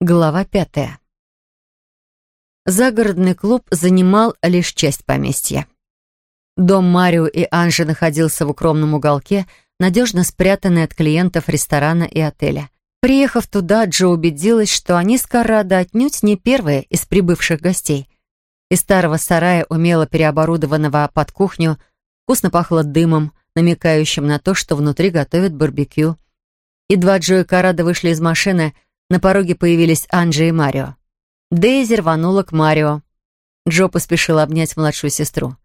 Глава пятая. Загородный клуб занимал лишь часть поместья. Дом Марио и Анжи находился в укромном уголке, надежно спрятанный от клиентов ресторана и отеля. Приехав туда, Джо убедилась, что они с Карадо отнюдь не первые из прибывших гостей. Из старого сарая, умело переоборудованного под кухню, вкусно пахло дымом, намекающим на то, что внутри готовят барбекю. Едва Джо и Карадо вышли из машины — на пороге появились Анджи и Марио. Дейзи рванула к Марио. Джо поспешил обнять младшую сестру.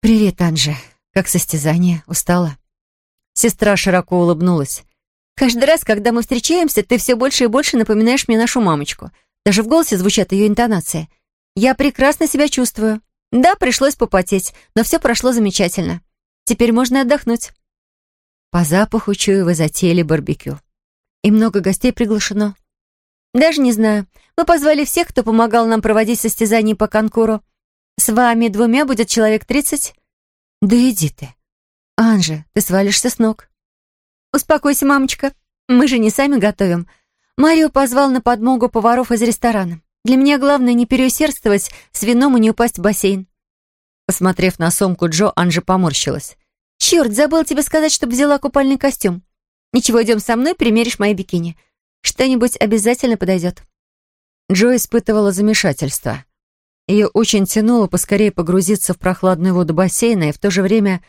«Привет, Анжи. Как состязание? Устала?» Сестра широко улыбнулась. «Каждый раз, когда мы встречаемся, ты все больше и больше напоминаешь мне нашу мамочку. Даже в голосе звучат ее интонации. Я прекрасно себя чувствую. Да, пришлось попотеть, но все прошло замечательно. Теперь можно отдохнуть». По запаху чую, вы затеяли барбекю. И много гостей приглашено. Даже не знаю. Мы позвали всех, кто помогал нам проводить состязания по конкуру. С вами двумя будет человек тридцать. Да иди ты. Анжи, ты свалишься с ног. Успокойся, мамочка. Мы же не сами готовим. Марио позвал на подмогу поваров из ресторана. Для меня главное не переусердствовать с вином и не упасть в бассейн. Посмотрев на сумку Джо, Анжи поморщилась. «Черт, забыл тебе сказать, чтобы взяла купальный костюм. Ничего, идем со мной, примеришь мои бикини. Что-нибудь обязательно подойдет». Джо испытывала замешательство. Ее очень тянуло поскорее погрузиться в прохладную воду бассейна, и в то же время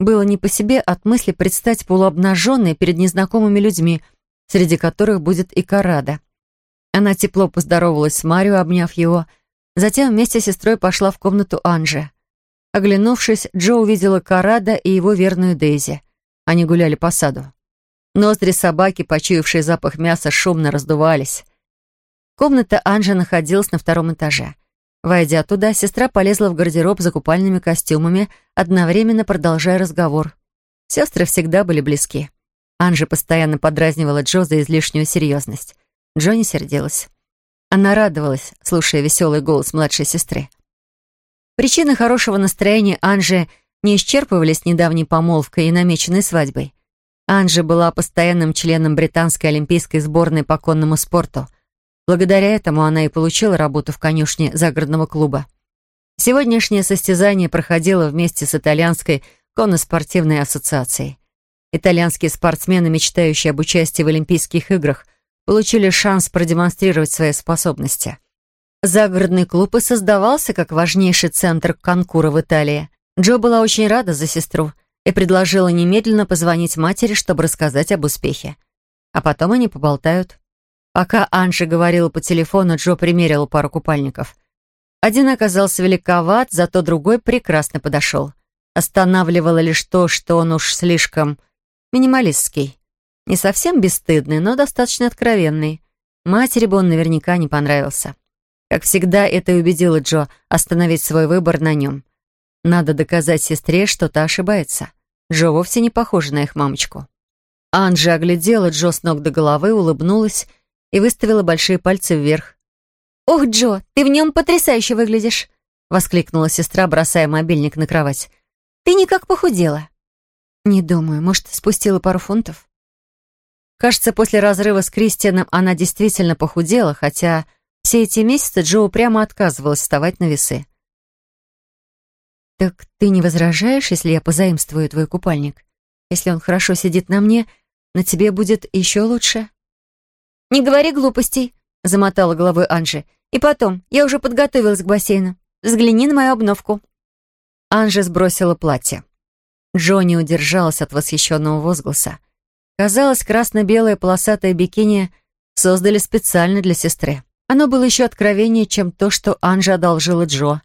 было не по себе от мысли предстать полуобнаженной перед незнакомыми людьми, среди которых будет и Карада. Она тепло поздоровалась с Марио, обняв его, затем вместе с сестрой пошла в комнату Анжи. Оглянувшись, Джо увидела Карада и его верную Дейзи. Они гуляли по саду. Ноздри собаки, почуявшие запах мяса, шумно раздувались. Комната Анжи находилась на втором этаже. Войдя туда, сестра полезла в гардероб за купальными костюмами, одновременно продолжая разговор. Сестры всегда были близки. Анжи постоянно подразнивала Джо за излишнюю серьезность. Джо не сердилась. Она радовалась, слушая веселый голос младшей сестры. Причины хорошего настроения Анжи не исчерпывались недавней помолвкой и намеченной свадьбой. Анжи была постоянным членом британской олимпийской сборной по конному спорту. Благодаря этому она и получила работу в конюшне загородного клуба. Сегодняшнее состязание проходило вместе с итальянской конноспортивной ассоциацией. Итальянские спортсмены, мечтающие об участии в Олимпийских играх, получили шанс продемонстрировать свои способности. Загородный клуб и создавался как важнейший центр конкура в Италии. Джо была очень рада за сестру – и предложила немедленно позвонить матери, чтобы рассказать об успехе. А потом они поболтают. Пока Анжи говорила по телефону, Джо примерил пару купальников. Один оказался великоват, зато другой прекрасно подошел. Останавливало лишь то, что он уж слишком минималистский. Не совсем бесстыдный, но достаточно откровенный. Матери бы он наверняка не понравился. Как всегда, это и убедило Джо остановить свой выбор на нем. Надо доказать сестре, что та ошибается. Джо вовсе не похожа на их мамочку. Анжи оглядела Джо с ног до головы, улыбнулась и выставила большие пальцы вверх. «Ох, Джо, ты в нем потрясающе выглядишь!» — воскликнула сестра, бросая мобильник на кровать. «Ты никак похудела». «Не думаю, может, спустила пару фунтов?» Кажется, после разрыва с Кристианом она действительно похудела, хотя все эти месяцы Джо упрямо отказывалась вставать на весы. «Так ты не возражаешь, если я позаимствую твой купальник? Если он хорошо сидит на мне, на тебе будет еще лучше?» «Не говори глупостей», — замотала головой Анжи. «И потом, я уже подготовилась к бассейну. Взгляни на мою обновку». Анжи сбросила платье. Джонни удержалась от восхищенного возгласа. Казалось, красно-белое полосатое бикини создали специально для сестры. Оно было еще откровеннее, чем то, что Анжи одолжила Джо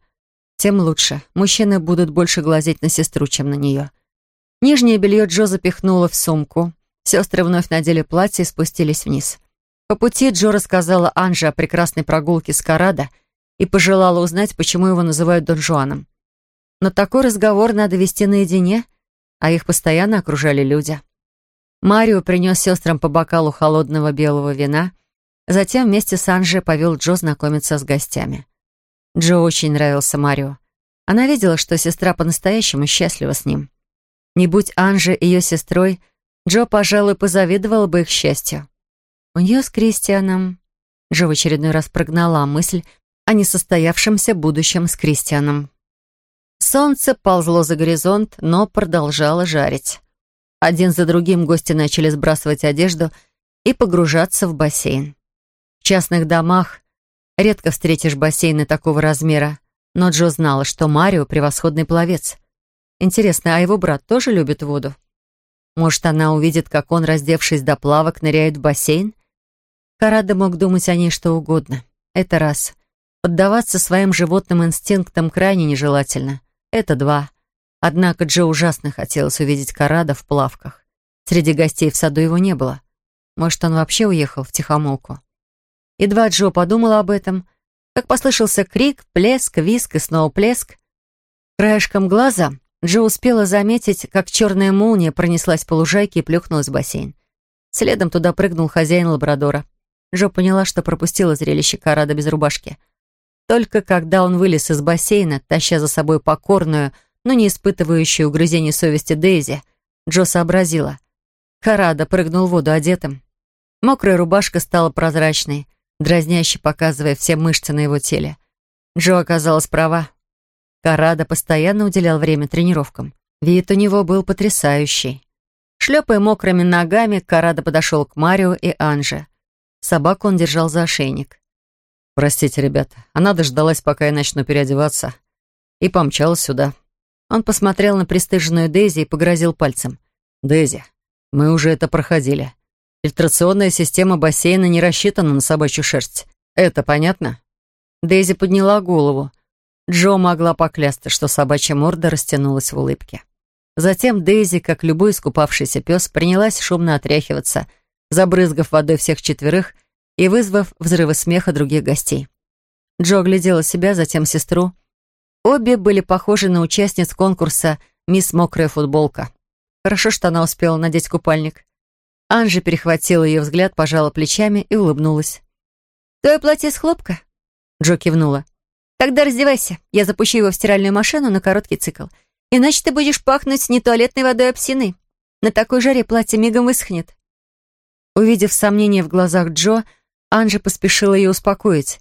тем лучше. Мужчины будут больше глазеть на сестру, чем на нее. Нижнее белье Джо запихнула в сумку. Сестры вновь надели платье и спустились вниз. По пути Джо рассказала Анже о прекрасной прогулке с Карадо и пожелала узнать, почему его называют Дон Жуаном. Но такой разговор надо вести наедине, а их постоянно окружали люди. Марио принес сестрам по бокалу холодного белого вина, затем вместе с Анже повел Джо знакомиться с гостями. Джо очень нравился Марио. Она видела, что сестра по-настоящему счастлива с ним. Не будь Анжи ее сестрой, Джо, пожалуй, позавидовала бы их счастью. У нее с Кристианом... Джо в очередной раз прогнала мысль о несостоявшемся будущем с Кристианом. Солнце ползло за горизонт, но продолжало жарить. Один за другим гости начали сбрасывать одежду и погружаться в бассейн. В частных домах редко встретишь бассейны такого размера, но Джо знала, что Марио — превосходный пловец. Интересно, а его брат тоже любит воду? Может, она увидит, как он, раздевшись до плавок, ныряет в бассейн? Карада мог думать о ней что угодно. Это раз. Поддаваться своим животным инстинктам крайне нежелательно. Это два. Однако Джо ужасно хотелось увидеть Карада в плавках. Среди гостей в саду его не было. Может, он вообще уехал в тихомолку. Едва Джо подумала об этом, как послышался крик, плеск, виск и снова плеск. Краешком глаза Джо успела заметить, как черная молния пронеслась по лужайке и плюхнулась в бассейн. Следом туда прыгнул хозяин лабрадора. Джо поняла, что пропустила зрелище Карада без рубашки. Только когда он вылез из бассейна, таща за собой покорную, но не испытывающую угрызений совести Дейзи, Джо сообразила. Карада прыгнул в воду одетым. Мокрая рубашка стала прозрачной, дразняще показывая все мышцы на его теле. Джо оказалась права. Карада постоянно уделял время тренировкам. Вид у него был потрясающий. Шлепая мокрыми ногами, Карада подошел к Марио и Анже. Собаку он держал за ошейник. «Простите, ребята, она дождалась, пока я начну переодеваться, и помчалась сюда». Он посмотрел на пристыженную Дейзи и погрозил пальцем. «Дейзи, мы уже это проходили. Фильтрационная система бассейна не рассчитана на собачью шерсть. Это понятно?» Дейзи подняла голову. Джо могла поклясться, что собачья морда растянулась в улыбке. Затем Дейзи, как любой искупавшийся пес, принялась шумно отряхиваться, забрызгав водой всех четверых и вызвав взрывы смеха других гостей. Джо глядела себя, затем сестру. Обе были похожи на участниц конкурса «Мисс Мокрая футболка». Хорошо, что она успела надеть купальник. Анжи перехватила ее взгляд, пожала плечами и улыбнулась. «Твое платье с хлопка?» Джо кивнула. Тогда раздевайся. Я запущу его в стиральную машину на короткий цикл. Иначе ты будешь пахнуть не туалетной водой, а псиной. На такой жаре платье мигом высохнет. Увидев сомнение в глазах Джо, Анжи поспешила ее успокоить.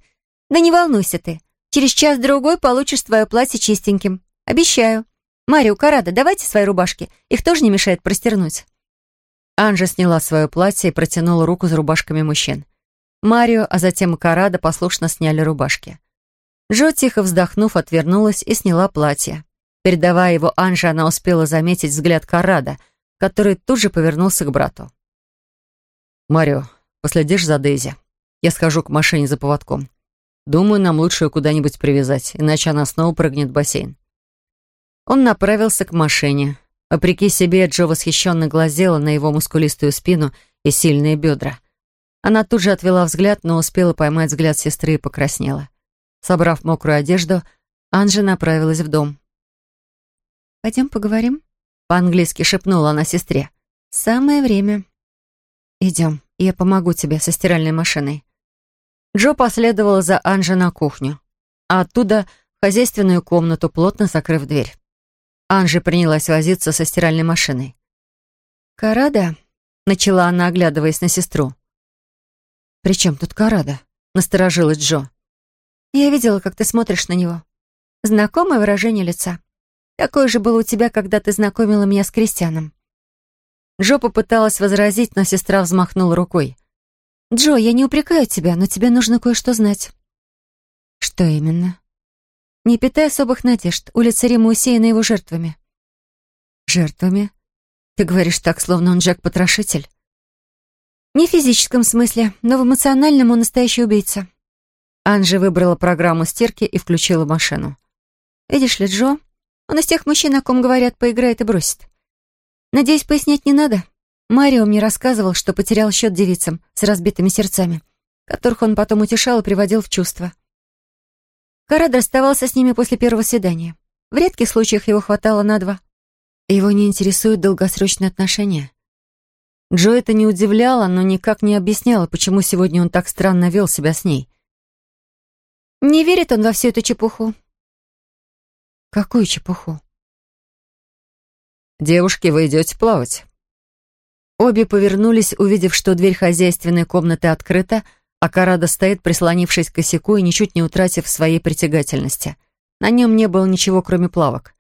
«Да не волнуйся ты. Через час-другой получишь твое платье чистеньким. Обещаю. Марио, Карада, давайте свои рубашки. Их тоже не мешает простернуть». Анжа сняла свое платье и протянула руку за рубашками мужчин. Марио, а затем и Карада послушно сняли рубашки. Джо, тихо вздохнув, отвернулась и сняла платье. Передавая его Анже, она успела заметить взгляд Карада, который тут же повернулся к брату. «Марио, последишь за Дейзи. Я схожу к машине за поводком. Думаю, нам лучше ее куда-нибудь привязать, иначе она снова прыгнет в бассейн». Он направился к машине. Вопреки себе, Джо восхищенно глазела на его мускулистую спину и сильные бедра. Она тут же отвела взгляд, но успела поймать взгляд сестры и покраснела. Собрав мокрую одежду, Анжи направилась в дом. «Пойдем поговорим?» — по-английски шепнула она сестре. «Самое время». «Идем, я помогу тебе со стиральной машиной». Джо последовала за Анжи на кухню, а оттуда в хозяйственную комнату, плотно закрыв дверь. Анжи принялась возиться со стиральной машиной. «Карада?» — начала она, оглядываясь на сестру. «При чем тут Карада?» — насторожилась Джо. Я видела, как ты смотришь на него. Знакомое выражение лица. Такое же было у тебя, когда ты знакомила меня с Кристианом. Джо попыталась возразить, но сестра взмахнула рукой. «Джо, я не упрекаю тебя, но тебе нужно кое-что знать». «Что именно?» «Не питай особых надежд. Улица Рима усеяна его жертвами». «Жертвами? Ты говоришь так, словно он Джек-потрошитель?» «Не в физическом смысле, но в эмоциональном он настоящий убийца. Анжи выбрала программу стирки и включила машину. «Видишь ли, Джо, он из тех мужчин, о ком говорят, поиграет и бросит. Надеюсь, пояснять не надо. Марио мне рассказывал, что потерял счет девицам с разбитыми сердцами, которых он потом утешал и приводил в чувство. Карад расставался с ними после первого свидания. В редких случаях его хватало на два. Его не интересуют долгосрочные отношения. Джо это не удивляло, но никак не объясняло, почему сегодня он так странно вел себя с ней. Не верит он во всю эту чепуху. Какую чепуху? Девушки, вы идете плавать? Обе повернулись, увидев, что дверь хозяйственной комнаты открыта, а Карада стоит, прислонившись к косяку и ничуть не утратив своей притягательности. На нем не было ничего, кроме плавок.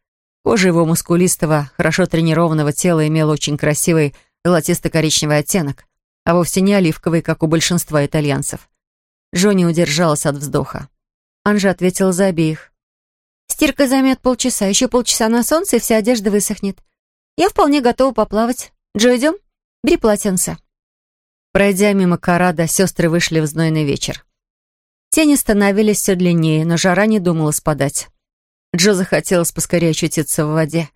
Кожа его мускулистого, хорошо тренированного тела имела очень красивый золотисто-коричневый оттенок, а вовсе не оливковый, как у большинства итальянцев. Джонни удержалась от вздоха. Анжа ответила за обеих. «Стирка займет полчаса, еще полчаса на солнце, и вся одежда высохнет. Я вполне готова поплавать. Джо, идем? Бери полотенце». Пройдя мимо Карада, сестры вышли в знойный вечер. Тени становились все длиннее, но жара не думала спадать. Джо захотелось поскорее очутиться в воде.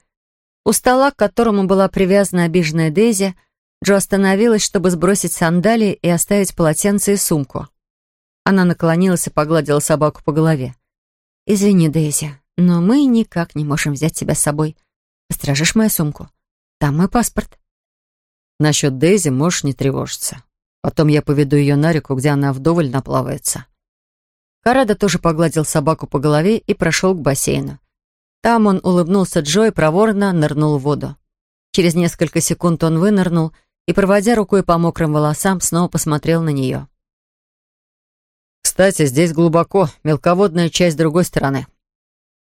У стола, к которому была привязана обиженная Дейзи, Джо остановилась, чтобы сбросить сандалии и оставить полотенце и сумку. Она наклонилась и погладила собаку по голове. «Извини, Дейзи, но мы никак не можем взять тебя с собой. Постражишь мою сумку? Там мой паспорт». «Насчет Дейзи можешь не тревожиться. Потом я поведу ее на реку, где она вдоволь наплавается». Карада тоже погладил собаку по голове и прошел к бассейну. Там он улыбнулся Джо и проворно нырнул в воду. Через несколько секунд он вынырнул и, проводя рукой по мокрым волосам, снова посмотрел на нее. «Кстати, здесь глубоко, мелководная часть другой стороны».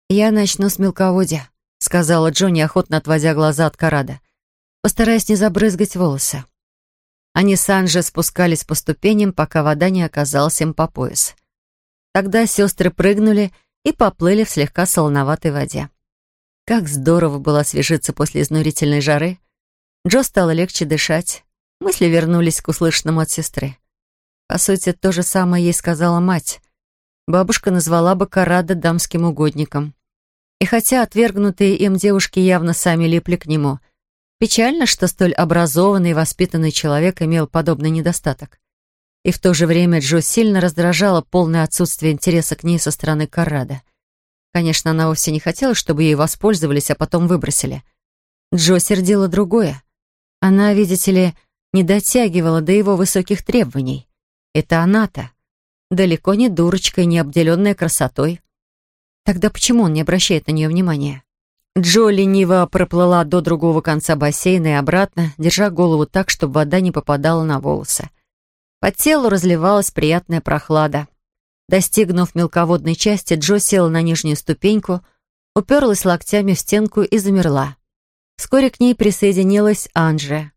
«Я начну с мелководья», — сказала Джо, неохотно отводя глаза от Карада. «Постараюсь не забрызгать волосы». Они с Анже спускались по ступеням, пока вода не оказалась им по пояс. Тогда сестры прыгнули и поплыли в слегка солоноватой воде. Как здорово было освежиться после изнурительной жары. Джо стало легче дышать. Мысли вернулись к услышанному от сестры. По сути, то же самое ей сказала мать. Бабушка назвала бы Карада дамским угодником. И хотя отвергнутые им девушки явно сами липли к нему, печально, что столь образованный и воспитанный человек имел подобный недостаток. И в то же время Джо сильно раздражало полное отсутствие интереса к ней со стороны Каррада. Конечно, она вовсе не хотела, чтобы ей воспользовались, а потом выбросили. Джо сердила другое. Она, видите ли, не дотягивала до его высоких требований. Это она-то. Далеко не дурочка и не обделенная красотой. Тогда почему он не обращает на нее внимания? Джо лениво проплыла до другого конца бассейна и обратно, держа голову так, чтобы вода не попадала на волосы. По телу разливалась приятная прохлада. Достигнув мелководной части, Джо села на нижнюю ступеньку, уперлась локтями в стенку и замерла. Вскоре к ней присоединилась Анже.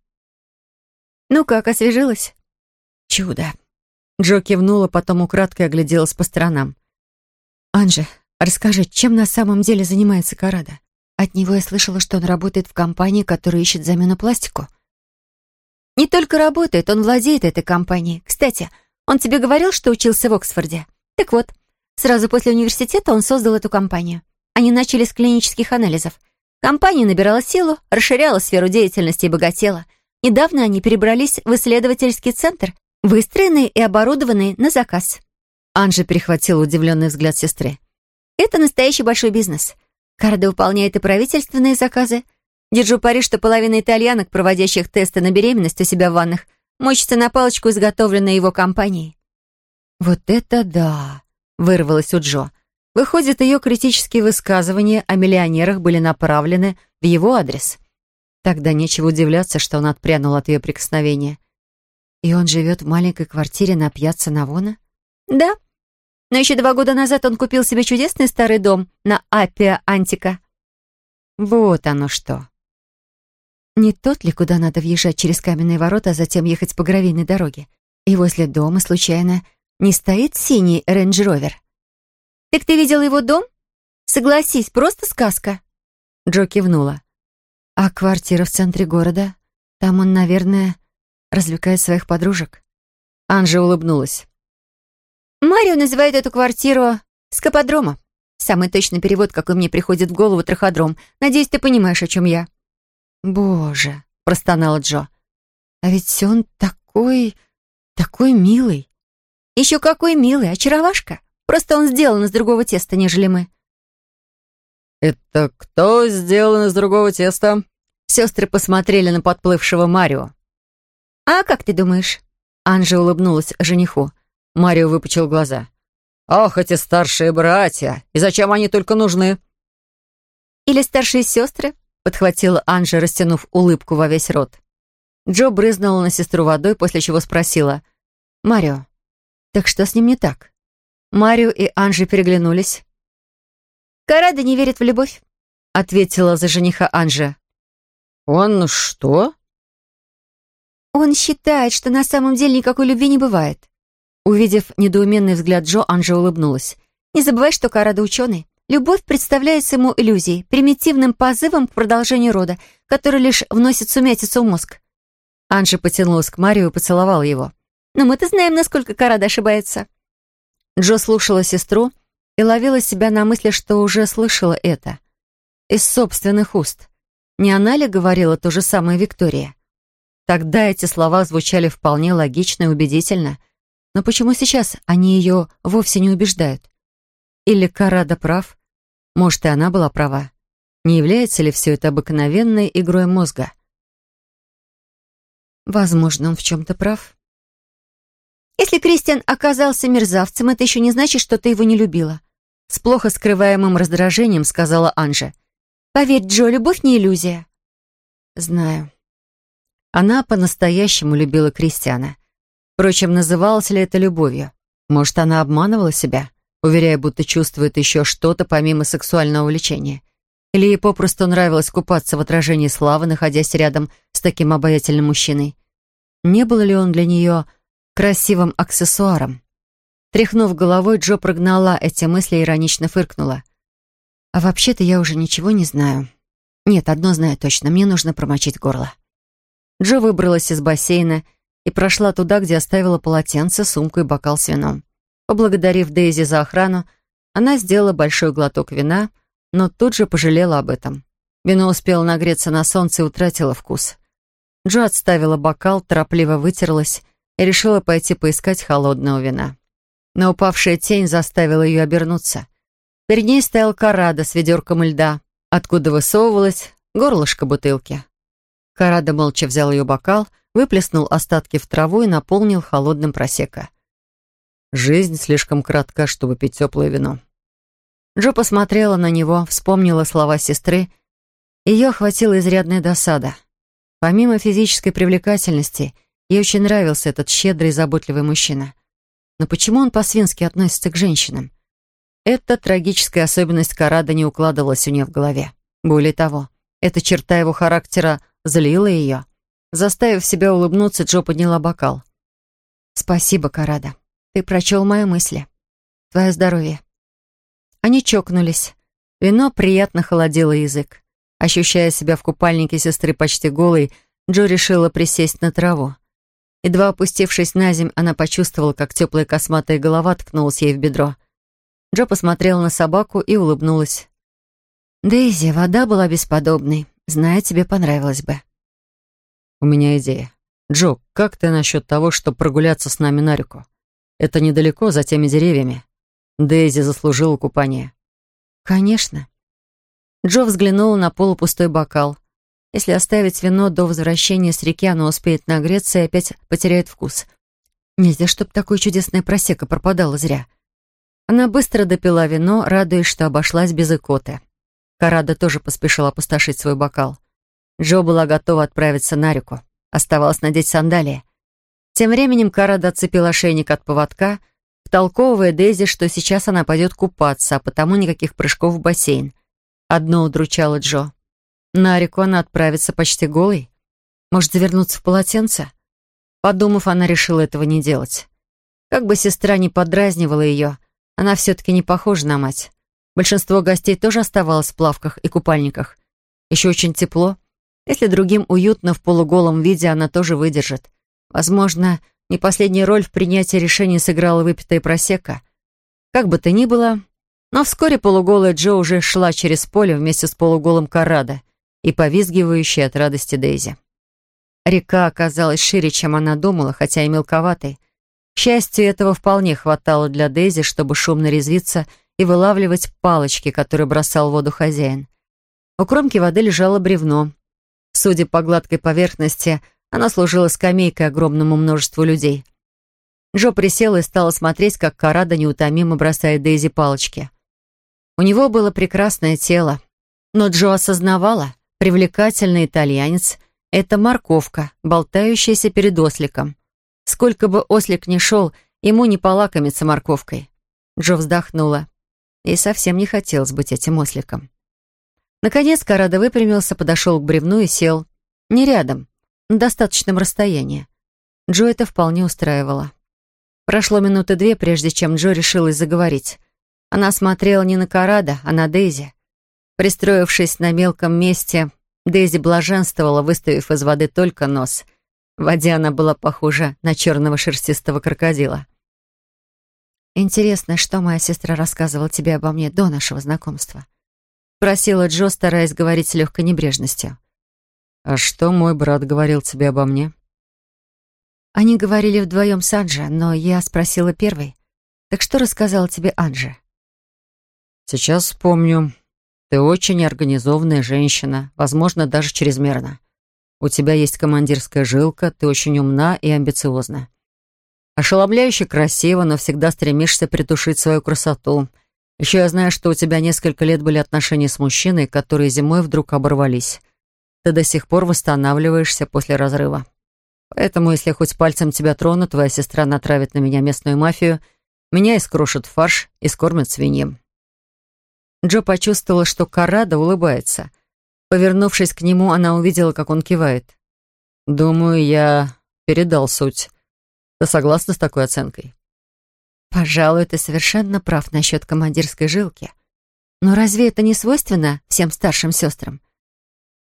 «Ну как, освежилась?» «Чудо!» Джо кивнула, потом украдкой огляделась по сторонам. «Анже, расскажи, чем на самом деле занимается Карада? От него я слышала, что он работает в компании, которая ищет замену пластику. Не только работает, он владеет этой компанией. Кстати, он тебе говорил, что учился в Оксфорде? Так вот, сразу после университета он создал эту компанию. Они начали с клинических анализов. Компания набирала силу, расширяла сферу деятельности и богатела. Недавно они перебрались в исследовательский центр, выстроенный и оборудованный на заказ. Анжи перехватила удивленный взгляд сестры. Это настоящий большой бизнес. Кардо выполняет и правительственные заказы, Держу пари, что половина итальянок, проводящих тесты на беременность у себя в ваннах, мочится на палочку, изготовленной его компанией. «Вот это да!» — вырвалось у Джо. Выходит, ее критические высказывания о миллионерах были направлены в его адрес. Тогда нечего удивляться, что он отпрянул от ее прикосновения. И он живет в маленькой квартире на пьяцца Навона? Да. Но еще два года назад он купил себе чудесный старый дом на Аппиа Антика. Вот оно что. Не тот ли, куда надо въезжать через каменные ворота, а затем ехать по гравийной дороге? И возле дома, случайно, не стоит синий рейндж-ровер? «Так ты видел его дом? Согласись, просто сказка!» Джо кивнула. «А квартира в центре города? Там он, наверное, развлекает своих подружек?» Анжа улыбнулась. «Марио называет эту квартиру скаподрома. Самый точный перевод, какой мне приходит в голову, траходром. Надеюсь, ты понимаешь, о чем я». «Боже!» — простонала Джо. «А ведь он такой... такой милый!» «Еще какой милый, очаровашка! Просто он сделан из другого теста, нежели мы». «Это кто сделан из другого теста?» Сестры посмотрели на подплывшего Марио. «А как ты думаешь?» Анжа улыбнулась жениху. Марио выпучил глаза. «Ах, эти старшие братья! И зачем они только нужны?» «Или старшие сестры?» подхватила Анжа, растянув улыбку во весь рот. Джо брызнула на сестру водой, после чего спросила. «Марио, так что с ним не так?» Марио и Анжи переглянулись. «Карада не верит в любовь», — ответила за жениха Анжа. «Он что?» «Он считает, что на самом деле никакой любви не бывает». Увидев недоуменный взгляд Джо, Анжа улыбнулась. «Не забывай, что Карада ученый. Любовь представляется ему иллюзией, примитивным позывом к продолжению рода, который лишь вносит сумятицу в мозг. Анжи потянулась к Марио и поцеловала его. «Но мы-то знаем, насколько Карада ошибается». Джо слушала сестру и ловила себя на мысли, что уже слышала это. Из собственных уст. Не она ли говорила то же самое Виктория? Тогда эти слова звучали вполне логично и убедительно. Но почему сейчас они ее вовсе не убеждают? Или Карада прав? Может, и она была права. Не является ли все это обыкновенной игрой мозга? Возможно, он в чем-то прав. Если Кристиан оказался мерзавцем, это еще не значит, что ты его не любила. С плохо скрываемым раздражением сказала Анжа. Поверь, Джо, любовь не иллюзия. Знаю. Она по-настоящему любила Кристиана. Впрочем, называлось ли это любовью? Может, она обманывала себя? уверяя, будто чувствует еще что-то помимо сексуального влечения. Или ей попросту нравилось купаться в отражении славы, находясь рядом с таким обаятельным мужчиной. Не был ли он для нее красивым аксессуаром? Тряхнув головой, Джо прогнала эти мысли и иронично фыркнула. «А вообще-то я уже ничего не знаю. Нет, одно знаю точно, мне нужно промочить горло». Джо выбралась из бассейна и прошла туда, где оставила полотенце, сумку и бокал с вином. Поблагодарив Дейзи за охрану, она сделала большой глоток вина, но тут же пожалела об этом. Вино успело нагреться на солнце и утратило вкус. Джо отставила бокал, торопливо вытерлась и решила пойти поискать холодного вина. Но упавшая тень заставила ее обернуться. Перед ней стоял Карада с ведерком льда, откуда высовывалось горлышко бутылки. Карада молча взял ее бокал, выплеснул остатки в траву и наполнил холодным просека. Жизнь слишком коротка, чтобы пить теплое вино. Джо посмотрела на него, вспомнила слова сестры. Ее охватила изрядная досада. Помимо физической привлекательности, ей очень нравился этот щедрый и заботливый мужчина. Но почему он по-свински относится к женщинам? Эта трагическая особенность Карада не укладывалась у нее в голове. Более того, эта черта его характера злила ее. Заставив себя улыбнуться, Джо подняла бокал. «Спасибо, Карада. Ты прочел мои мысли. Твое здоровье». Они чокнулись. Вино приятно холодило язык. Ощущая себя в купальнике сестры почти голой, Джо решила присесть на траву. Едва опустившись на земь, она почувствовала, как теплая косматая голова ткнулась ей в бедро. Джо посмотрела на собаку и улыбнулась. «Дейзи, вода была бесподобной. Знаю, тебе понравилось бы». «У меня идея. Джо, как ты насчет того, чтобы прогуляться с нами на реку? Это недалеко, за теми деревьями. Дейзи заслужила купание. Конечно. Джо взглянула на полупустой бокал. Если оставить вино до возвращения с реки, оно успеет нагреться и опять потеряет вкус. Нельзя, чтобы такое чудесное просека пропадало зря. Она быстро допила вино, радуясь, что обошлась без икоты. Карада тоже поспешила опустошить свой бокал. Джо была готова отправиться на реку. Оставалось надеть сандалии. Тем временем Карада отцепила ошейник от поводка, втолковывая Дейзи, что сейчас она пойдет купаться, а потому никаких прыжков в бассейн. Одно удручало Джо. На реку она отправится почти голой. Может, завернуться в полотенце? Подумав, она решила этого не делать. Как бы сестра не подразнивала ее, она все-таки не похожа на мать. Большинство гостей тоже оставалось в плавках и купальниках. Еще очень тепло. Если другим уютно в полуголом виде, она тоже выдержит. Возможно, не последнюю роль в принятии решения сыграла выпитая просека. Как бы то ни было, но вскоре полуголая Джо уже шла через поле вместе с полуголым Карадо и повизгивающей от радости Дейзи. Река оказалась шире, чем она думала, хотя и мелковатой. К счастью, этого вполне хватало для Дейзи, чтобы шумно резвиться и вылавливать палочки, которые бросал в воду хозяин. У кромки воды лежало бревно. Судя по гладкой поверхности, она служила скамейкой огромному множеству людей. Джо присела и стала смотреть, как Карада неутомимо бросает Дейзи палочки. У него было прекрасное тело, но Джо осознавала, привлекательный итальянец Это морковка, болтающаяся перед осликом. Сколько бы ослик ни шел, ему не полакомиться морковкой. Джо вздохнула. И совсем не хотелось быть этим осликом. Наконец Карада выпрямился, подошел к бревну и сел. Не рядом, на достаточном расстоянии. Джо это вполне устраивало. Прошло минуты две, прежде чем Джо решилась заговорить. Она смотрела не на Карада, а на Дейзи. Пристроившись на мелком месте, Дейзи блаженствовала, выставив из воды только нос. В воде она была похожа на черного шерстистого крокодила. «Интересно, что моя сестра рассказывала тебе обо мне до нашего знакомства?» Просила Джо, стараясь говорить с легкой небрежностью. «А что мой брат говорил тебе обо мне?» Они говорили вдвоем с Анджи, но я спросила первой. «Так что рассказала тебе Анджи?» «Сейчас вспомню. Ты очень организованная женщина, возможно, даже чрезмерно. У тебя есть командирская жилка, ты очень умна и амбициозна. Ошеломляюще красиво, но всегда стремишься притушить свою красоту. Еще я знаю, что у тебя несколько лет были отношения с мужчиной, которые зимой вдруг оборвались. Ты до сих пор восстанавливаешься после разрыва. Поэтому, если хоть пальцем тебя тронут, твоя сестра натравит на меня местную мафию, меня искрушат фарш и скормят свиньем». Джо почувствовала, что Карада улыбается. Повернувшись к нему, она увидела, как он кивает. «Думаю, я передал суть. Ты согласна с такой оценкой? Пожалуй, ты совершенно прав насчет командирской жилки. Но разве это не свойственно всем старшим сестрам?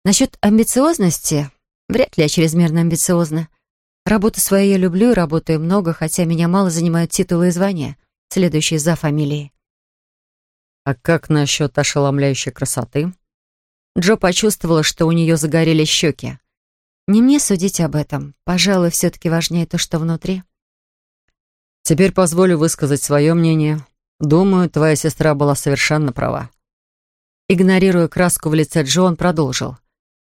Насчет амбициозности, вряд ли я чрезмерно амбициозна. Работу свою я люблю и работаю много, хотя меня мало занимают титулы и звания, следующие за фамилией. А как насчет ошеломляющей красоты? Джо почувствовала, что у нее загорелись щеки. Не мне судить об этом. Пожалуй, все-таки важнее то, что внутри. Теперь позволю высказать свое мнение. Думаю, твоя сестра была совершенно права. Игнорируя краску в лице Джо, продолжил.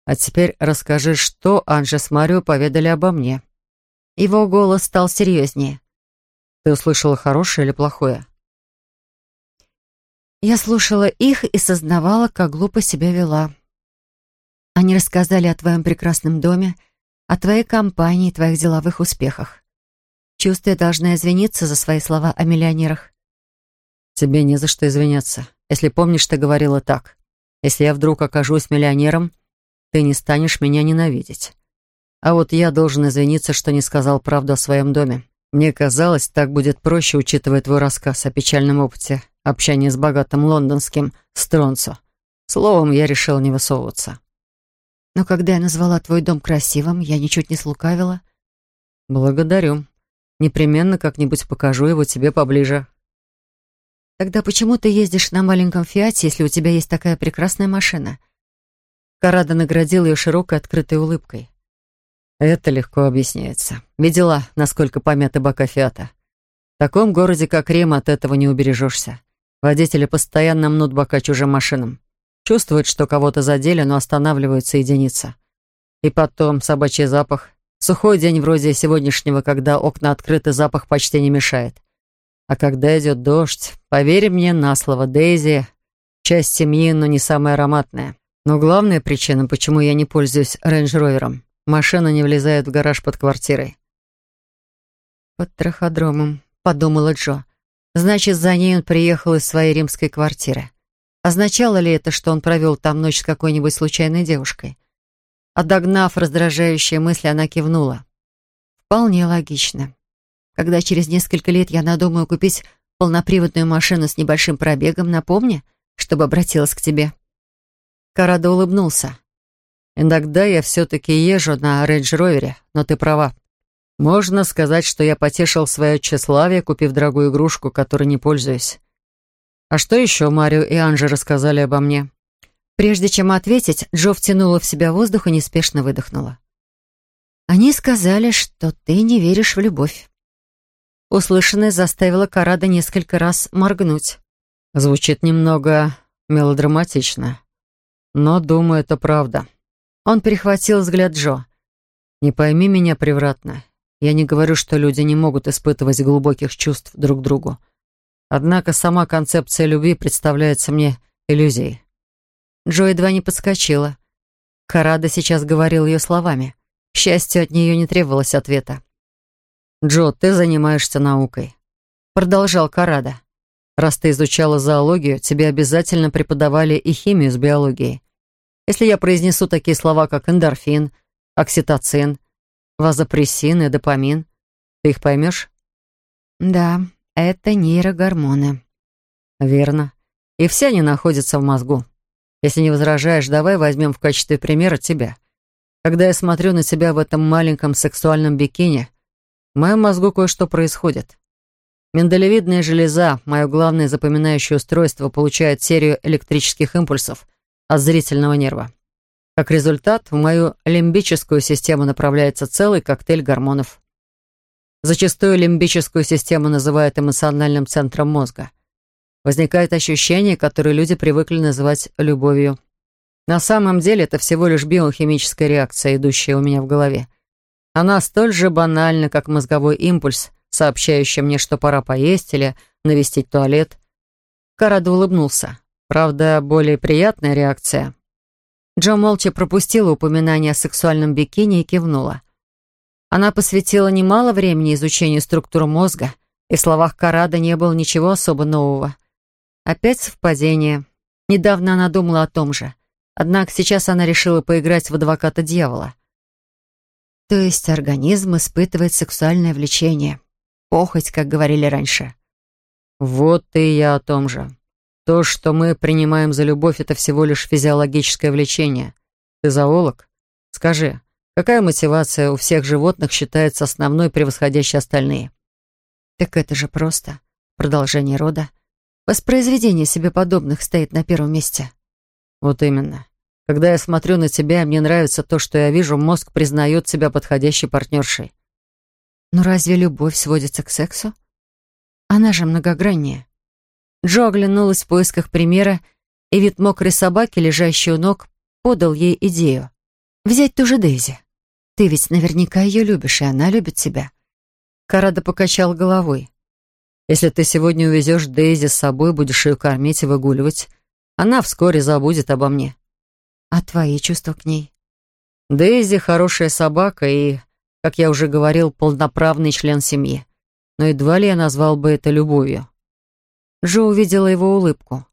А теперь расскажи, что Анжи с Марио поведали обо мне. Его голос стал серьезнее. Ты услышала хорошее или плохое? Я слушала их и сознавала, как глупо себя вела. Они рассказали о твоем прекрасном доме, о твоей компании, твоих деловых успехах. Чувствую, должна извиниться за свои слова о миллионерах. Тебе не за что извиняться. Если помнишь, ты говорила так. Если я вдруг окажусь миллионером, ты не станешь меня ненавидеть. А вот я должен извиниться, что не сказал правду о своем доме. Мне казалось, так будет проще, учитывая твой рассказ о печальном опыте общения с богатым лондонским Стронцо. Словом, я решил не высовываться. Но когда я назвала твой дом красивым, я ничуть не слукавила. Благодарю. Непременно как-нибудь покажу его тебе поближе. Тогда почему ты ездишь на маленьком Фиате, если у тебя есть такая прекрасная машина? Карада наградил ее широкой открытой улыбкой. Это легко объясняется. Видела, насколько помяты бока Фиата. В таком городе, как Рим, от этого не убережешься. Водители постоянно мнут бока чужим машинам. Чувствуют, что кого-то задели, но останавливаются единицы. И потом собачий запах. Сухой день вроде сегодняшнего, когда окна открыты, запах почти не мешает. А когда идет дождь, поверь мне на слово, Дейзи — часть семьи, но не самая ароматная. Но главная причина, почему я не пользуюсь рейндж-ровером — машина не влезает в гараж под квартирой. «Под траходромом», — подумала Джо. «Значит, за ней он приехал из своей римской квартиры. Означало ли это, что он провел там ночь с какой-нибудь случайной девушкой? Отогнав раздражающие мысли, она кивнула. Вполне логично. Когда через несколько лет я надумаю купить полноприводную машину с небольшим пробегом, напомни, чтобы обратилась к тебе. Карадо улыбнулся. «Иногда я все-таки езжу на рейндж-ровере, но ты права. Можно сказать, что я потешил свое тщеславие, купив дорогую игрушку, которой не пользуюсь. А что еще Марио и Анжи рассказали обо мне? Прежде чем ответить, Джо втянула в себя воздух и неспешно выдохнула. Они сказали, что ты не веришь в любовь. Услышанное заставило Карада несколько раз моргнуть. Звучит немного мелодраматично, но, думаю, это правда. Он перехватил взгляд Джо. Не пойми меня превратно. Я не говорю, что люди не могут испытывать глубоких чувств друг к другу. Однако сама концепция любви представляется мне иллюзией. Джо едва не подскочила. Карада сейчас говорил ее словами. К счастью, от нее не требовалось ответа. «Джо, ты занимаешься наукой», — продолжал Карада. «Раз ты изучала зоологию, тебе обязательно преподавали и химию с биологией. Если я произнесу такие слова, как эндорфин, окситоцин, вазопрессин и допамин, ты их поймешь?» «Да, это нейрогормоны». «Верно. И все они находятся в мозгу. Если не возражаешь, давай возьмем в качестве примера тебя. Когда я смотрю на тебя в этом маленьком сексуальном бикини, в моем мозгу кое-что происходит. Миндалевидная железа, мое главное запоминающее устройство, получает серию электрических импульсов от зрительного нерва. Как результат, в мою лимбическую систему направляется целый коктейль гормонов. Зачастую лимбическую систему называют эмоциональным центром мозга. Возникает ощущение, которое люди привыкли называть любовью. На самом деле это всего лишь биохимическая реакция, идущая у меня в голове. Она столь же банальна, как мозговой импульс, сообщающий мне, что пора поесть или навестить туалет. Карадо улыбнулся. Правда, более приятная реакция. Джо молча пропустила упоминание о сексуальном бикини и кивнула. Она посвятила немало времени изучению структуры мозга, и в словах Карада не было ничего особо нового. Опять совпадение. Недавно она думала о том же. Однако сейчас она решила поиграть в адвоката дьявола. То есть организм испытывает сексуальное влечение. Похоть, как говорили раньше. Вот и я о том же. То, что мы принимаем за любовь, это всего лишь физиологическое влечение. Ты зоолог? Скажи, какая мотивация у всех животных считается основной, превосходящей остальные? Так это же просто. Продолжение рода. Воспроизведение себе подобных стоит на первом месте. Вот именно. Когда я смотрю на тебя, мне нравится то, что я вижу, мозг признает себя подходящей партнершей. Но разве любовь сводится к сексу? Она же многограннее. Джо оглянулась в поисках примера, и вид мокрой собаки, лежащей у ног, подал ей идею. «Взять ту же Дейзи. Ты ведь наверняка ее любишь, и она любит тебя». Карада покачал головой. «Если ты сегодня увезешь Дейзи с собой, будешь ее кормить и выгуливать, она вскоре забудет обо мне. А твои чувства к ней? Дейзи хорошая собака и, как я уже говорил, полноправный член семьи. Но едва ли я назвал бы это любовью. Джо увидела его улыбку.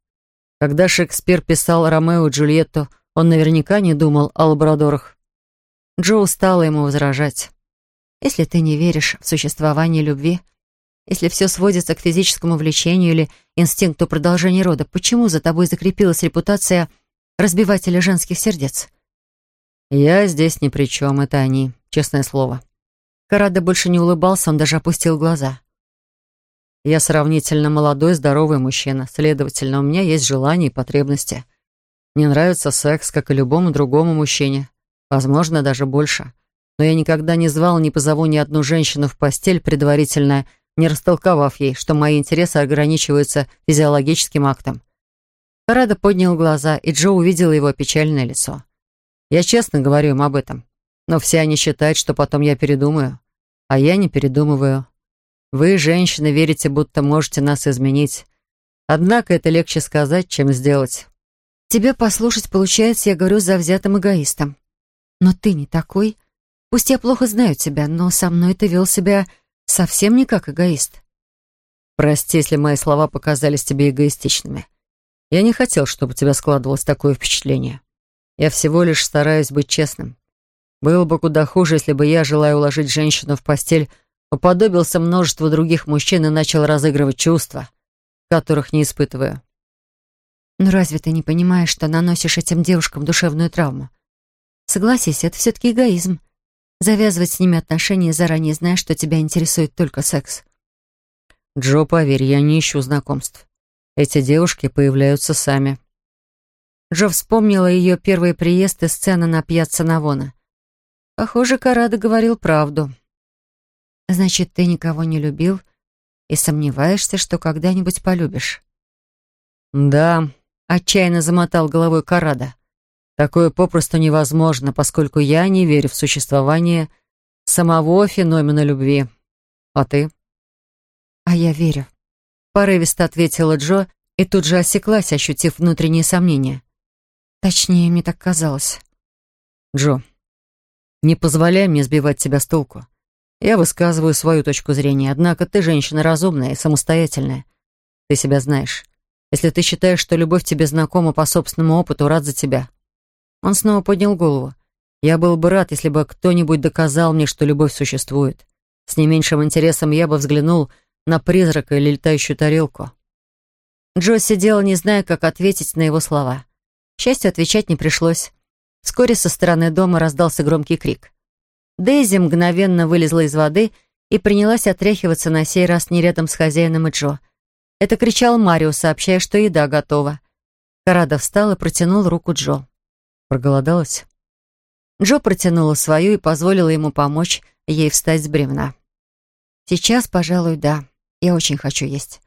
Когда Шекспир писал Ромео и Джульетту, он наверняка не думал о лабрадорах. Джо стала ему возражать. «Если ты не веришь в существование любви, если все сводится к физическому влечению или инстинкту продолжения рода, почему за тобой закрепилась репутация разбивателя женских сердец? Я здесь ни при чем, это они, честное слово. Карада больше не улыбался, он даже опустил глаза. Я сравнительно молодой, здоровый мужчина, следовательно, у меня есть желания и потребности. Мне нравится секс, как и любому другому мужчине. Возможно, даже больше. Но я никогда не звал, не позову ни одну женщину в постель, предварительно не растолковав ей, что мои интересы ограничиваются физиологическим актом. Карада поднял глаза, и Джо увидела его печальное лицо. Я честно говорю им об этом, но все они считают, что потом я передумаю. А я не передумываю. Вы, женщины, верите, будто можете нас изменить. Однако это легче сказать, чем сделать. Тебе послушать, получается, я говорю за взятым эгоистом. Но ты не такой. Пусть я плохо знаю тебя, но со мной ты вел себя Совсем не как эгоист. Прости, если мои слова показались тебе эгоистичными. Я не хотел, чтобы у тебя складывалось такое впечатление. Я всего лишь стараюсь быть честным. Было бы куда хуже, если бы я, желая уложить женщину в постель, уподобился множеству других мужчин и начал разыгрывать чувства, которых не испытываю. Но разве ты не понимаешь, что наносишь этим девушкам душевную травму? Согласись, это все-таки эгоизм. Завязывать с ними отношения, заранее зная, что тебя интересует только секс. Джо, поверь, я не ищу знакомств. Эти девушки появляются сами. Джо вспомнила ее первый приезд и сцена на пьяцца Навона. Похоже, Карадо говорил правду. Значит, ты никого не любил и сомневаешься, что когда-нибудь полюбишь? Да, отчаянно замотал головой Карада. Такое попросту невозможно, поскольку я не верю в существование самого феномена любви. А ты? А я верю. Порывисто ответила Джо и тут же осеклась, ощутив внутренние сомнения. Точнее, мне так казалось. Джо, не позволяй мне сбивать тебя с толку. Я высказываю свою точку зрения, однако ты женщина разумная и самостоятельная. Ты себя знаешь. Если ты считаешь, что любовь тебе знакома по собственному опыту, рад за тебя». Он снова поднял голову. «Я был бы рад, если бы кто-нибудь доказал мне, что любовь существует. С не меньшим интересом я бы взглянул на призрака или летающую тарелку». Джо сидела, не зная, как ответить на его слова. К счастью, отвечать не пришлось. Вскоре со стороны дома раздался громкий крик. Дейзи мгновенно вылезла из воды и принялась отряхиваться на сей раз не рядом с хозяином и Джо. Это кричал Марио, сообщая, что еда готова. Карада встал и протянул руку Джо. Проголодалась? Джо протянула свою и позволила ему помочь ей встать с бревна. «Сейчас, пожалуй, да. Я очень хочу есть.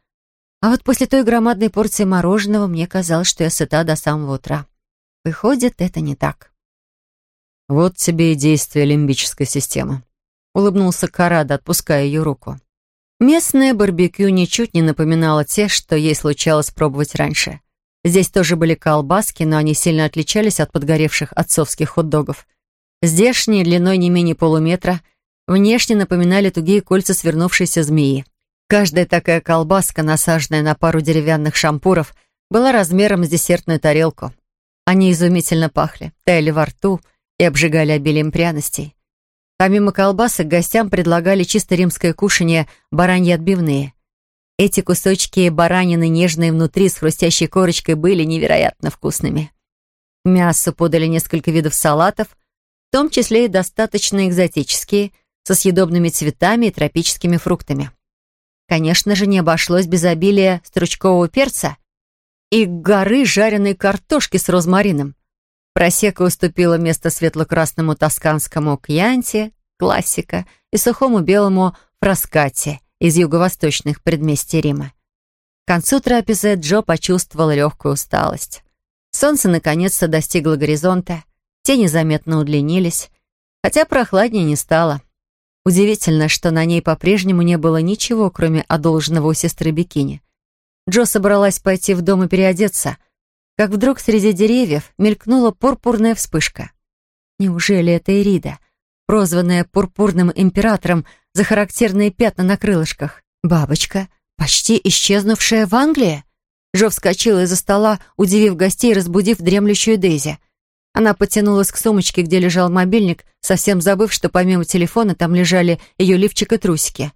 А вот после той громадной порции мороженого мне казалось, что я сыта до самого утра. Выходит, это не так». «Вот тебе и действие лимбической системы», — улыбнулся Карада, отпуская ее руку. Местное барбекю ничуть не напоминало те, что ей случалось пробовать раньше. Здесь тоже были колбаски, но они сильно отличались от подгоревших отцовских хот-догов. Здешние, длиной не менее полуметра, внешне напоминали тугие кольца свернувшейся змеи. Каждая такая колбаска, насаженная на пару деревянных шампуров, была размером с десертную тарелку. Они изумительно пахли, таяли во рту и обжигали обилием пряностей. Помимо колбасок, гостям предлагали чисто римское кушанье бараньи отбивные. Эти кусочки баранины, нежные внутри, с хрустящей корочкой, были невероятно вкусными. Мясо подали несколько видов салатов, в том числе и достаточно экзотические, со съедобными цветами и тропическими фруктами. Конечно же, не обошлось без обилия стручкового перца и горы жареной картошки с розмарином. Просека уступила место светло-красному тосканскому кьянти, классика, и сухому белому фраскате из юго-восточных предместий Рима. К концу трапезы Джо почувствовал легкую усталость. Солнце наконец-то достигло горизонта, тени заметно удлинились, хотя прохладнее не стало. Удивительно, что на ней по-прежнему не было ничего, кроме одолженного у сестры бикини. Джо собралась пойти в дом и переодеться — как вдруг среди деревьев мелькнула пурпурная вспышка. Неужели это Ирида, прозванная пурпурным императором за характерные пятна на крылышках? Бабочка, почти исчезнувшая в Англии? Жо вскочила из-за стола, удивив гостей разбудив дремлющую Дейзи. Она потянулась к сумочке, где лежал мобильник, совсем забыв, что помимо телефона там лежали ее лифчик и трусики.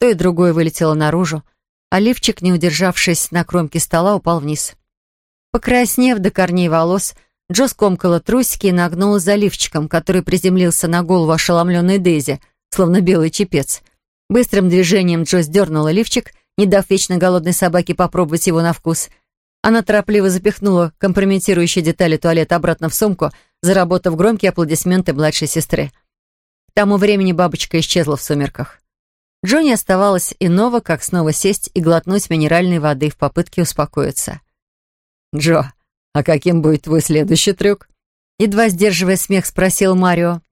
То и другое вылетело наружу, а лифчик, не удержавшись на кромке стола, упал вниз. Покраснев до корней волос, Джо скомкала трусики и нагнула за лифчиком, который приземлился на голову ошеломленной Дейзи, словно белый чепец. Быстрым движением Джо сдернула лифчик, не дав вечно голодной собаке попробовать его на вкус. Она торопливо запихнула компрометирующие детали туалета обратно в сумку, заработав громкие аплодисменты младшей сестры. К тому времени бабочка исчезла в сумерках. Джо оставалось иного, как снова сесть и глотнуть минеральной воды в попытке успокоиться. «Джо, а каким будет твой следующий трюк?» Едва сдерживая смех, спросил Марио.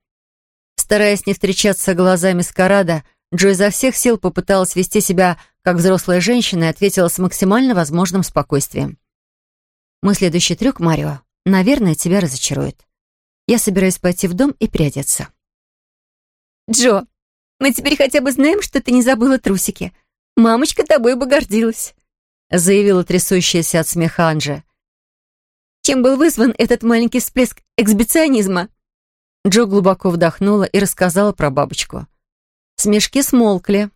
Стараясь не встречаться глазами с Карада, Джо изо всех сил попыталась вести себя как взрослая женщина и ответила с максимально возможным спокойствием. «Мой следующий трюк, Марио, наверное, тебя разочарует. Я собираюсь пойти в дом и переодеться». «Джо, мы теперь хотя бы знаем, что ты не забыла трусики. Мамочка тобой бы гордилась», заявила трясущаяся от смеха Анжи. Чем был вызван этот маленький всплеск эксбиционизма? Джо глубоко вдохнула и рассказала про бабочку. Смешки смолкли.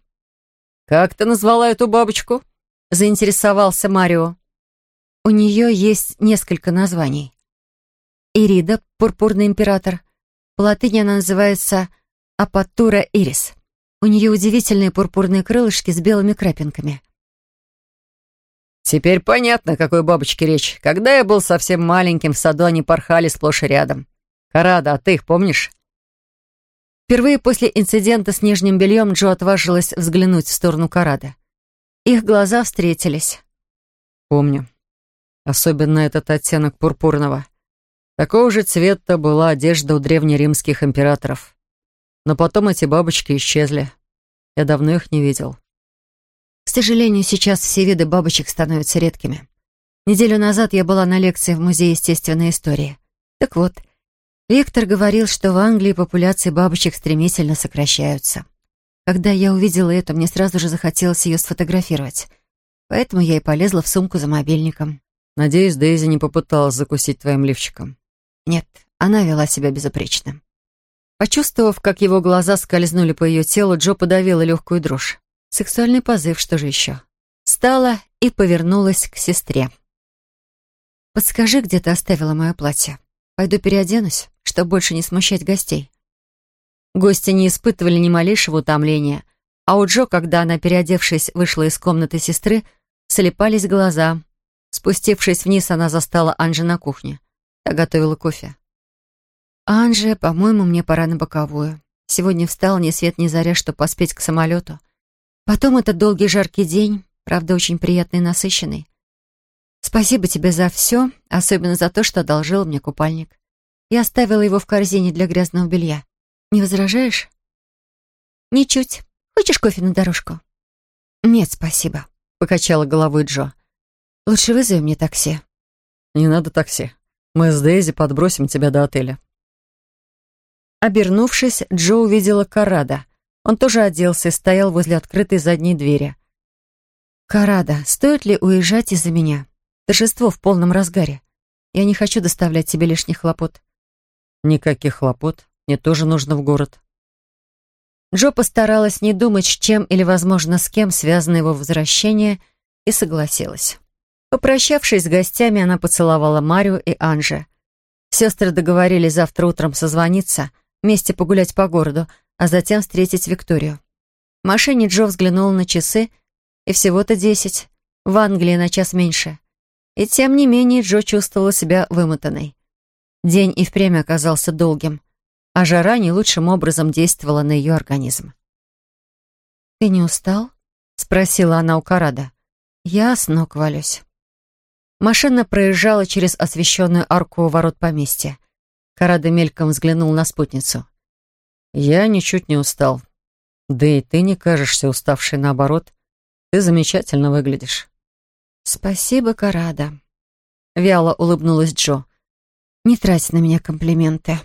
«Как ты назвала эту бабочку?» — заинтересовался Марио. «У нее есть несколько названий. Ирида, пурпурный император. По латыни она называется Апатура ирис. У нее удивительные пурпурные крылышки с белыми крапинками. Теперь понятно, о какой бабочке речь. Когда я был совсем маленьким, в саду они порхали сплошь и рядом. Карада, а ты их помнишь? Впервые после инцидента с нижним бельем Джо отважилась взглянуть в сторону Карада. Их глаза встретились. Помню. Особенно этот оттенок пурпурного. Такого же цвета была одежда у древнеримских императоров. Но потом эти бабочки исчезли. Я давно их не видел. К сожалению, сейчас все виды бабочек становятся редкими. Неделю назад я была на лекции в Музее естественной истории. Так вот, Виктор говорил, что в Англии популяции бабочек стремительно сокращаются. Когда я увидела это, мне сразу же захотелось ее сфотографировать. Поэтому я и полезла в сумку за мобильником. Надеюсь, Дейзи не попыталась закусить твоим лифчиком. Нет, она вела себя безупречно. Почувствовав, как его глаза скользнули по ее телу, Джо подавила легкую дрожь. Сексуальный позыв, что же еще? Встала и повернулась к сестре. «Подскажи, где ты оставила мое платье. Пойду переоденусь, чтобы больше не смущать гостей». Гости не испытывали ни малейшего утомления, а у Джо, когда она, переодевшись, вышла из комнаты сестры, слепались глаза. Спустившись вниз, она застала Анжи на кухне. Та готовила кофе. «Анже, по-моему, мне пора на боковую. Сегодня встал ни свет ни заря, чтобы поспеть к самолету. Потом этот долгий жаркий день, правда, очень приятный и насыщенный. Спасибо тебе за все, особенно за то, что одолжил мне купальник. Я оставила его в корзине для грязного белья. Не возражаешь?» «Ничуть. Хочешь кофе на дорожку?» «Нет, спасибо», — покачала головой Джо. «Лучше вызови мне такси». «Не надо такси. Мы с Дейзи подбросим тебя до отеля». Обернувшись, Джо увидела Карада. Он тоже оделся и стоял возле открытой задней двери. «Карада, стоит ли уезжать из-за меня? Торжество в полном разгаре. Я не хочу доставлять тебе лишних хлопот». «Никаких хлопот. Мне тоже нужно в город». Джо постаралась не думать, с чем или, возможно, с кем связано его возвращение, и согласилась. Попрощавшись с гостями, она поцеловала Марию и Анже. Сестры договорились завтра утром созвониться — вместе погулять по городу, а затем встретить Викторию. В машине Джо взглянула на часы, и всего-то десять. В Англии на час меньше. И тем не менее Джо чувствовала себя вымотанной. День и впрямь оказался долгим, а жара не лучшим образом действовала на ее организм. «Ты не устал?» — спросила она у Карада. «Я с ног валюсь». Машина проезжала через освещенную арку ворот поместья. Карада мельком взглянул на спутницу. «Я ничуть не устал. Да и ты не кажешься уставшей, наоборот. Ты замечательно выглядишь». «Спасибо, Карада», — вяло улыбнулась Джо. «Не трать на меня комплименты».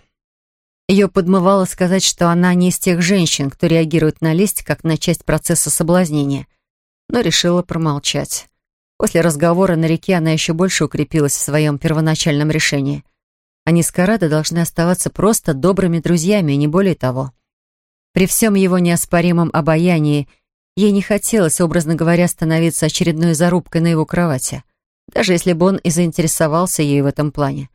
Ее подмывало сказать, что она не из тех женщин, кто реагирует на лесть, как на часть процесса соблазнения, но решила промолчать. После разговора на реке она еще больше укрепилась в своем первоначальном решении — они с Карадо должны оставаться просто добрыми друзьями, и не более того. При всем его неоспоримом обаянии ей не хотелось, образно говоря, становиться очередной зарубкой на его кровати, даже если бы он и заинтересовался ей в этом плане.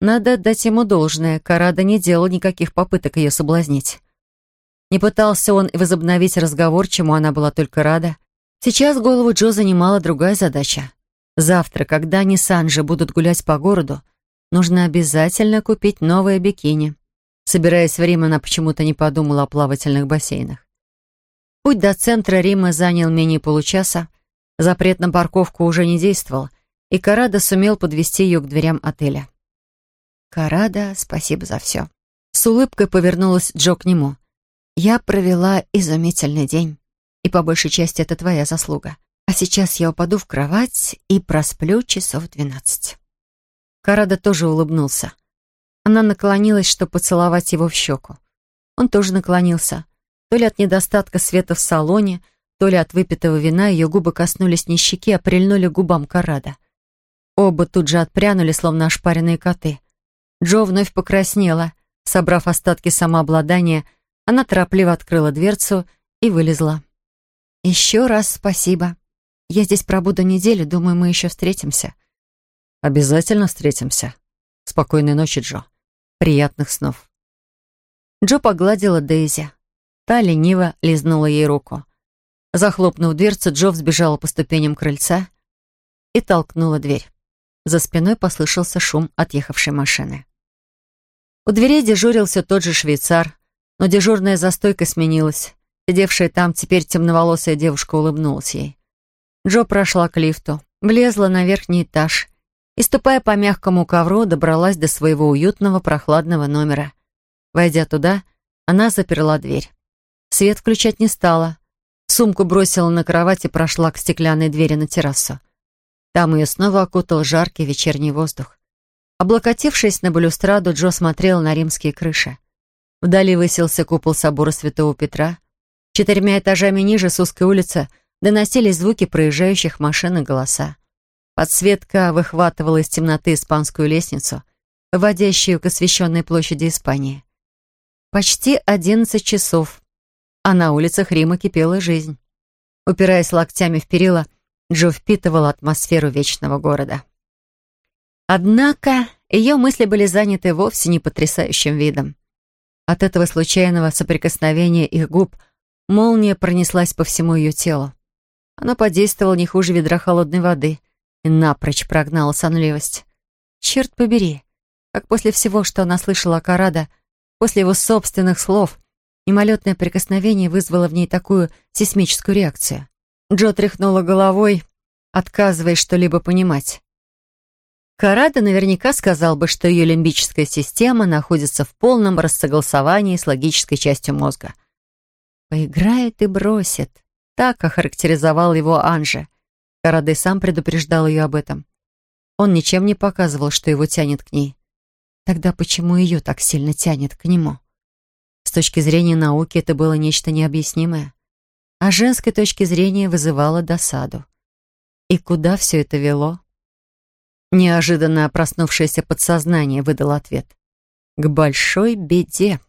Надо отдать ему должное, Карадо не делал никаких попыток ее соблазнить. Не пытался он и возобновить разговор, чему она была только рада. Сейчас голову Джо занимала другая задача. Завтра, когда они с Анжи будут гулять по городу, Нужно обязательно купить новое бикини. Собираясь в Рим, она почему-то не подумала о плавательных бассейнах. Путь до центра Рима занял менее получаса. Запрет на парковку уже не действовал, и Карада сумел подвести ее к дверям отеля. «Карада, спасибо за все». С улыбкой повернулась Джо к нему. «Я провела изумительный день, и по большей части это твоя заслуга. А сейчас я упаду в кровать и просплю часов двенадцать». Карада тоже улыбнулся. Она наклонилась, чтобы поцеловать его в щеку. Он тоже наклонился. То ли от недостатка света в салоне, то ли от выпитого вина ее губы коснулись не щеки, а прильнули к губам Карада. Оба тут же отпрянули, словно ошпаренные коты. Джо вновь покраснела. Собрав остатки самообладания, она торопливо открыла дверцу и вылезла. «Еще раз спасибо. Я здесь пробуду неделю, думаю, мы еще встретимся». Обязательно встретимся. Спокойной ночи, Джо. Приятных снов. Джо погладила Дейзи. Та лениво лизнула ей руку. Захлопнув дверцу, Джо взбежала по ступеням крыльца и толкнула дверь. За спиной послышался шум отъехавшей машины. У дверей дежурил все тот же швейцар, но дежурная застойка сменилась. Сидевшая там теперь темноволосая девушка улыбнулась ей. Джо прошла к лифту, влезла на верхний этаж и, ступая по мягкому ковру, добралась до своего уютного прохладного номера. Войдя туда, она заперла дверь. Свет включать не стала. Сумку бросила на кровать и прошла к стеклянной двери на террасу. Там ее снова окутал жаркий вечерний воздух. Облокотившись на балюстраду, Джо смотрел на римские крыши. Вдали высился купол собора Святого Петра. Четырьмя этажами ниже, с узкой улицы, доносились звуки проезжающих машин и голоса. Подсветка выхватывала из темноты испанскую лестницу, выводящую к освещенной площади Испании. Почти одиннадцать часов, а на улицах Рима кипела жизнь. Упираясь локтями в перила, Джо впитывал атмосферу вечного города. Однако ее мысли были заняты вовсе не потрясающим видом. От этого случайного соприкосновения их губ молния пронеслась по всему ее телу. Оно подействовало не хуже ведра холодной воды и напрочь прогнало сонливость. Черт побери, как после всего, что она слышала о Карадо, после его собственных слов, мимолетное прикосновение вызвало в ней такую сейсмическую реакцию. Джо тряхнула головой, отказываясь что-либо понимать. Карада наверняка сказал бы, что ее лимбическая система находится в полном рассогласовании с логической частью мозга. «Поиграет и бросит», — так охарактеризовал его Анже. Карада и сам предупреждал ее об этом. Он ничем не показывал, что его тянет к ней. Тогда почему ее так сильно тянет к нему? С точки зрения науки это было нечто необъяснимое, а с женской точки зрения вызывало досаду. И куда все это вело? Неожиданно проснувшееся подсознание выдало ответ. К большой беде.